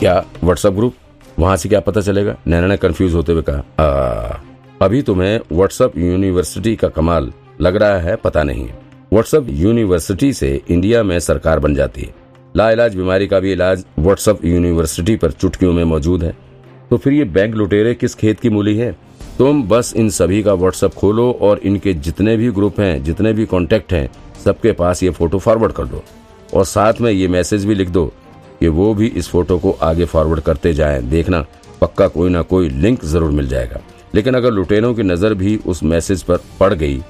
क्या WhatsApp group वहाँ से क्या पता चलेगा? नैना ने कंफ्यूज होते हुए कहा "आ, अभी तुम्हें व्हाट्सएप यूनिवर्सिटी का कमाल लग रहा है पता नहीं। व्हाट्सएप यूनिवर्सिटी से इंडिया में सरकार बन जाती है। लाइलाज बीमारी का भी इलाज व्हाट्सएप यूनिवर्सिटी पर चुटकियों में मौजूद है। तो फिर ये बैंक लुटेरे किस खेत की मूली है? तुम बस इन सभी का व्हाट्सएप खोलो और इनके जितने भी ग्रुप हैं जितने भी कॉन्टेक्ट हैं सबके पास ये फ़ोटो फॉरवर्ड कर दो। और साथ में ये मैसेज भी लिख दो कि वो भी इस फ़ोटो को आगे फॉरवर्ड करते जाएँ। देखना, पक्का कोई ना कोई लिंक ज़रूर मिल जाएगा। लेकिन अगर लुटेरों की नज़र भी उस मैसेज पर पड़ गई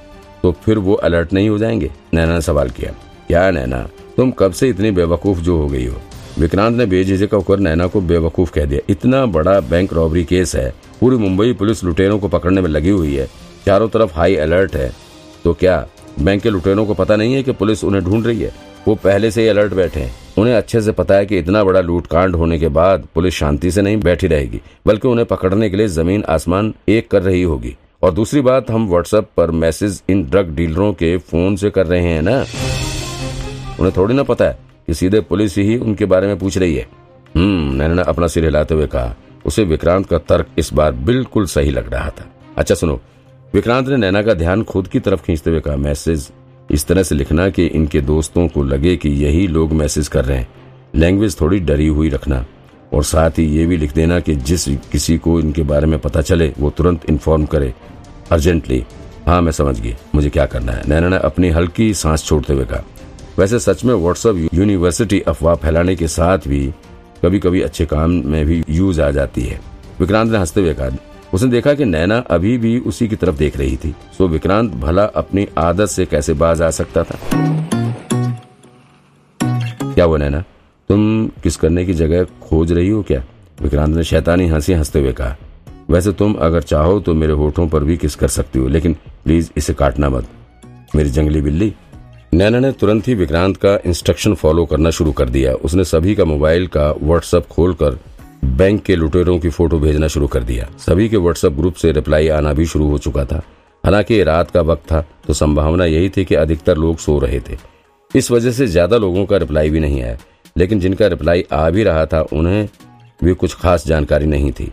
तो फिर वो अलर्ट नहीं हो जाएँगे। नैना ने सवाल किया, क्या नैना, तुम कब से इतनी बेवकूफ़ जो हो गई हो? विक्रांत ने बेझिझक होकर नैना को बेवकूफ़ कह दिया, इतना बड़ा बैंक रॉबरी केस है। पूरी मुंबई पुलिस लुटेरों को पकड़ने में लगी हुई है। चारों तरफ़ हाई अलर्ट है। तो क्या बैंक के लुटेरों को पता नहीं है कि पुलिस उन्हें ढूंढ रही है? वो पहले से ही अलर्ट बैठे हैं। उन्हें अच्छे से पता है कि इतना बड़ा लूटकांड होने के बाद पुलिस शांति से नहीं बैठी रहेगी, बल्कि उन्हें पकड़ने के लिए ज़मीन आसमान एक कर रही होगी। और दूसरी बात, हम व्हाट्सएप पर मैसेज इन ड्रग डीलरों के फ़ोन से कर रहे हैं ना? उन्हें थोड़ी ना पता है कि सीधे पुलिस ही उनके बारे में पूछ रही है। हम्म नैना अपना सिर हिलाते हुए कहा। उसे विक्रांत का तर्क इस बार बिल्कुल सही लग रहा था। अच्छा सुनो, विक्रांत ने नैना का ध्यान खुद की तरफ़ खींचते हुए कहा, मैसेज इस तरह से लिखना कि इनके दोस्तों को लगे कि यही लोग मैसेज कर रहे हैं। लैंग्वेज थोड़ी डरी हुई रखना। और साथ ही ये भी लिख देना कि जिस किसी को इनके बारे में पता चले, वो तुरंत इन्फॉर्म करे। अर्जेंटली हाँ मैं समझ गई मुझे क्या करना है? नैना ने अपनी हल्की सांस छोड़ते हुए कहा। वैसे सच में व्हाट्सएप यूनिवर्सिटी अफवाह फैलाने के साथ भी कभी कभी अच्छे काम में भी यूज़ आ जाती है। विक्रांत ने हँसते हुए कहा उसने देखा कि नैना अभी भी उसी की तरफ़ देख रही थी। सो विक्रांत भला अपनी आदत से कैसे बाज आ सकता था? क्या हुआ नैना? तुम किस करने की जगह खोज रही हो क्या? विक्रांत ने शैतानी हँसी हँसते हुए कहा, वैसे तुम अगर चाहो तो मेरे होठों पर भी किस कर सकती हो, लेकिन प्लीज़ इसे काटना मत। मेरी जंगली बिल्ली। नैना ने तुरंत ही विक्रांत का इंस्ट्रक्शन फॉलो करना शुरू कर दिया। उसने सभी का मोबाइल का व्हाट्सएप खोलकर बैंक के लुटेरों की फ़ोटो भेजना शुरू कर दिया। सभी के व्हाट्सएप ग्रुप से रिप्लाई आना भी शुरू हो चुका था। हालाँकि रात का वक्त था तो संभावना यही थी कि अधिकतर लोग सो रहे थे। इस वजह से ज़्यादा लोगों का रिप्लाई भी नहीं आया। लेकिन जिनका रिप्लाई आ भी रहा था, उन्हें भी कुछ खास जानकारी नहीं थी।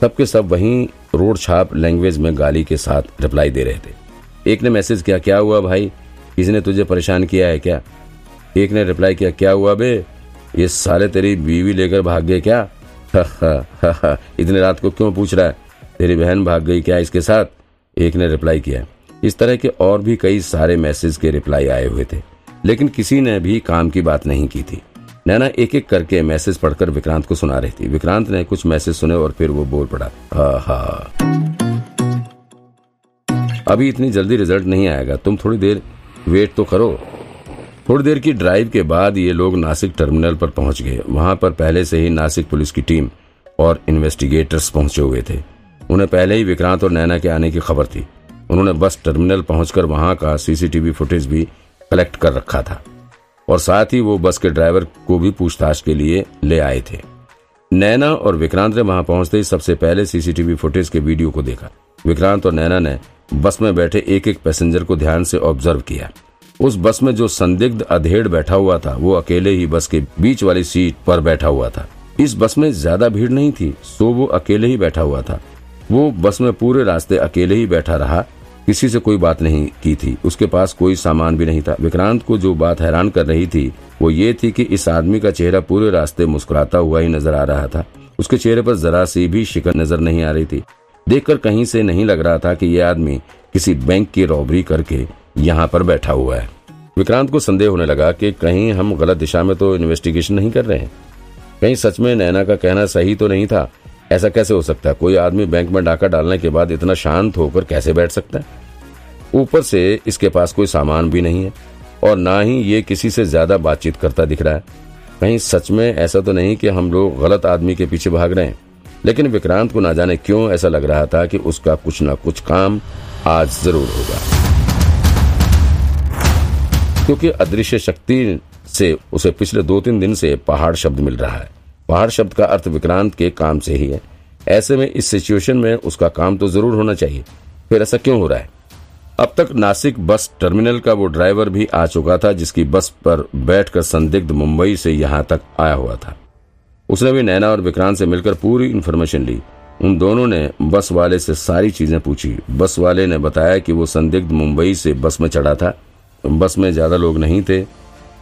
सबके सब वहीं रोड छाप लैंग्वेज में गाली के साथ रिप्लाई दे रहे थे। एक ने मैसेज किया, क्या हुआ भाई? किसी तुझे परेशान किया है क्या? एक ने रिप्लाई किया, क्या हुआ बे? ये साले तेरी बीवी लेकर भाग गए क्या? इतने रात को क्यों पूछ रहा है? तेरी बहन भाग गई क्या इसके साथ? एक ने रिप्लाई किया इस तरह के और भी कई सारे मैसेज के रिप्लाई आए हुए थे, लेकिन किसी ने भी काम की बात नहीं की थी। नैना एक एक करके मैसेज पढ़कर विक्रांत को सुना रही थी। विक्रांत ने कुछ मैसेज सुने और फिर वो बोल पड़ा हा अभी इतनी जल्दी रिज़ल्ट नहीं आएगा। तुम थोड़ी देर वेट तो करो। थोड़ी देर की ड्राइव के बाद ये लोग नासिक टर्मिनल पर पहुँच गए। वहाँ पर पहले से ही नासिक पुलिस की टीम और इन्वेस्टिगेटर्स पहुँचे हुए थे। उन्हें पहले ही विक्रांत और नैना के आने की खबर थी। उन्होंने बस टर्मिनल पहुंचकर वहाँ का सीसीटीवी फुटेज भी कलेक्ट कर रखा था। और साथ ही वो बस के ड्राइवर को भी पूछताछ के लिए ले आए थे। नैना और विक्रांत ने वहाँ पहुँचते ही सबसे पहले सीसीटीवी फुटेज के वीडियो को देखा। विक्रांत और नैना ने बस में बैठे एक एक पैसेंजर को ध्यान से ऑब्ज़र्व किया। उस बस में जो संदिग्ध अधेड़ बैठा हुआ था, वो अकेले ही बस के बीच वाली सीट पर बैठा हुआ था। इस बस में ज़्यादा भीड़ नहीं थी, सो वो अकेले ही बैठा हुआ था। वो बस में पूरे रास्ते अकेले ही बैठा रहा, किसी से कोई बात नहीं की थी। उसके पास कोई सामान भी नहीं था। विक्रांत को जो बात हैरान कर रही थी, वो ये थी कि इस आदमी का चेहरा पूरे रास्ते मुस्कुराता हुआ ही नज़र आ रहा था। उसके चेहरे पर जरा सी भी शिकन नज़र नहीं आ रही थी। देखकर कहीं से नहीं लग रहा था कि यह आदमी किसी बैंक की रॉबरी करके यहाँ पर बैठा हुआ है। विक्रांत को संदेह होने लगा कि कहीं हम गलत दिशा में तो इन्वेस्टिगेशन नहीं कर रहे हैं। कहीं सच में नैना का कहना सही तो नहीं था। ऐसा कैसे हो सकता है? कोई आदमी बैंक में डाका डालने के बाद इतना शांत होकर कैसे बैठ सकता है? ऊपर से इसके पास कोई सामान भी नहीं है और ना ही ये किसी से ज़्यादा बातचीत करता दिख रहा है। कहीं सच में ऐसा तो नहीं कि हम लोग गलत आदमी के पीछे भाग रहे हैं। लेकिन विक्रांत को ना जाने क्यों ऐसा लग रहा था कि उसका कुछ न कुछ काम आज ज़रूर होगा। क्योंकि अदृश्य शक्ति से उसे पिछले दो तीन दिन से पहाड़ शब्द मिल रहा है। पहाड़ शब्द का अर्थ विक्रांत के काम से ही है। ऐसे में इस सिचुएशन में उसका काम तो ज़रूर होना चाहिए। फिर ऐसा क्यों हो रहा है? अब तक नासिक बस टर्मिनल का वो ड्राइवर भी आ चुका था, जिसकी बस पर बैठकर संदिग्ध मुंबई से यहाँ तक आया हुआ था। उसने भी नैना और विक्रांत से मिलकर पूरी इन्फॉर्मेशन ली। उन दोनों ने बस वाले से सारी चीज़ें पूछी। बस वाले ने बताया कि वो संदिग्ध मुंबई से बस में चढ़ा था। बस में ज़्यादा लोग नहीं थे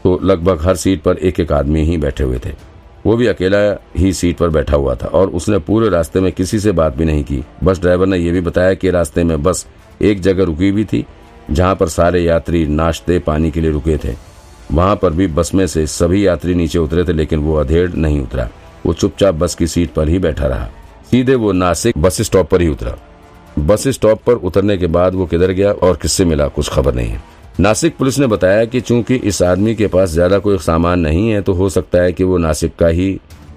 तो लगभग हर सीट पर एक एक आदमी ही बैठे हुए थे। वो भी अकेला ही सीट पर बैठा हुआ था, और उसने पूरे रास्ते में किसी से बात भी नहीं की। बस ड्राइवर ने यह भी बताया कि रास्ते में बस एक जगह रुकी भी थी, जहाँ पर सारे यात्री नाश्ते पानी के लिए रुके थे। वहाँ पर भी बस में से सभी यात्री नीचे उतरे थे, लेकिन वो अधेड़ नहीं उतरा। वो चुपचाप बस की सीट पर ही बैठा रहा। सीधे वो नासिक बस स्टॉप पर ही उतरा। बस स्टॉप पर उतरने के बाद वो किधर गया और किससे मिला कुछ खबर नहीं है। नासिक पुलिस ने बताया कि चूँकि इस आदमी के पास ज़्यादा कोई सामान नहीं है तो हो सकता है कि वो नासिक का ही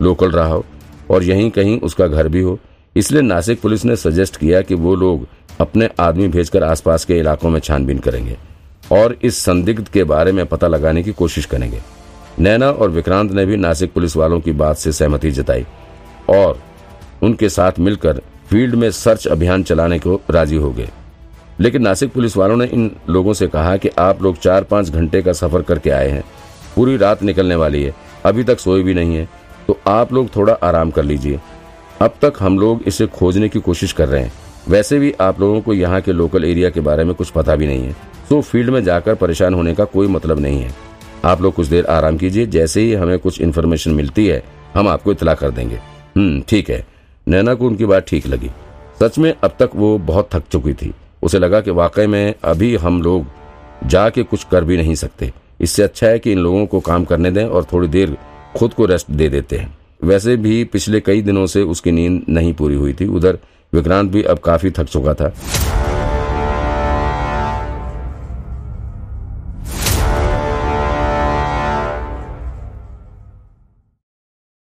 लोकल रहा हो और यहीं कहीं उसका घर भी हो। इसलिए नासिक पुलिस ने सजेस्ट किया कि वो लोग अपने आदमी भेजकर आसपास के इलाकों में छानबीन करेंगे और इस संदिग्ध के बारे में पता लगाने की कोशिश करेंगे। नैना और विक्रांत ने भी नासिक पुलिस वालों की बात से सहमति जताई और उनके साथ मिलकर फ़ील्ड में सर्च अभियान चलाने को राज़ी हो गए। लेकिन नासिक पुलिस वालों ने इन लोगों से कहा कि आप लोग चार पाँच घंटे का सफ़र करके आए हैं। पूरी रात निकलने वाली है। अभी तक सोए भी नहीं है। तो आप लोग थोड़ा आराम कर लीजिए। अब तक हम लोग इसे खोजने की कोशिश कर रहे हैं। वैसे भी आप लोगों को यहाँ के लोकल एरिया के बारे में कुछ पता भी नहीं है। तो फ़ील्ड में जाकर परेशान होने का कोई मतलब नहीं है। आप लोग कुछ देर आराम कीजिए। जैसे ही हमें कुछ इन्फॉर्मेशन मिलती है, हम आपको इतला कर देंगे। हम्म ठीक है। नैना को उनकी बात ठीक लगी। सच में अब तक वो बहुत थक चुकी थी। उसे लगा कि वाकई में अभी हम लोग जाके कुछ कर भी नहीं सकते। इससे अच्छा है कि इन लोगों को काम करने दें और थोड़ी देर खुद को रेस्ट दे देते हैं। वैसे भी पिछले कई दिनों से उसकी नींद नहीं पूरी हुई थी। उधर विक्रांत भी अब काफ़ी थक चुका था।